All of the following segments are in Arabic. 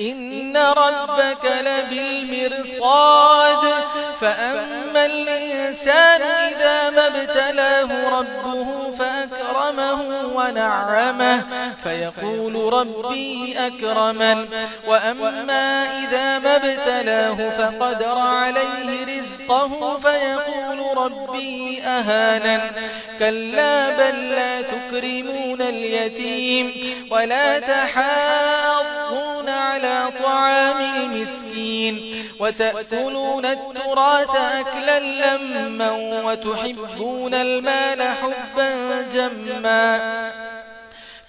إن ربك لبالمرصاد فأما الإنسان إذا ما ابتلاه ربه فأكرمه ونعمه فيقول ربي أكرمن وأما إذا ما ابتلاه فقدر عليه رزقه فيقول ربي أهانا كلا بل لا تكرمون اليتيم ولا تحاولون طعام المسكين وتأكلون التراث أكلا لما وتحبون المال حبا جما.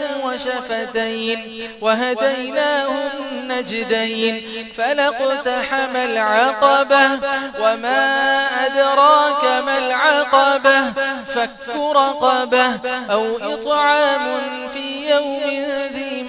لسانا وشفتين وهديناه النجدين فلقتحم عقبة وما أدراك ما العقبة فك رقبة أو إطعام في يوم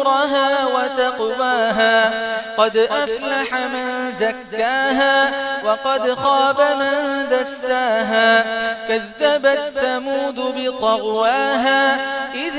نورها وتقواها. قد أفلح من زكاها وقد خاب من دساها. كذبت ثمود بطغواها. إذ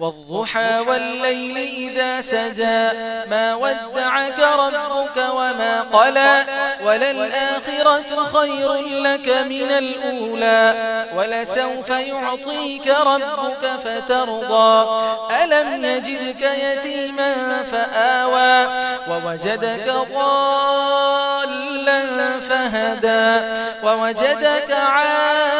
والضحى والليل إذا سجى. ما ودعك ربك وما قلى. وللآخرة خير لك من الأولى. ولسوف يعطيك ربك فترضى. ألم نجدك يتيما فآوى. ووجدك ضالا فهدى. ووجدك عاما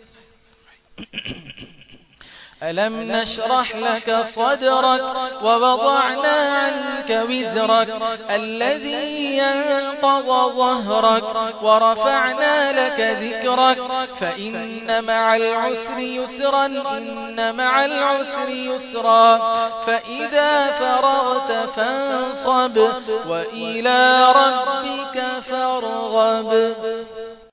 ألم نشرح لك صدرك ووضعنا عنك وزرك الذي ينقض ظهرك ورفعنا لك ذكرك فإن مع العسر يسرا إن مع العسر يسرا فإذا فرغت فانصب وإلى ربك فارغب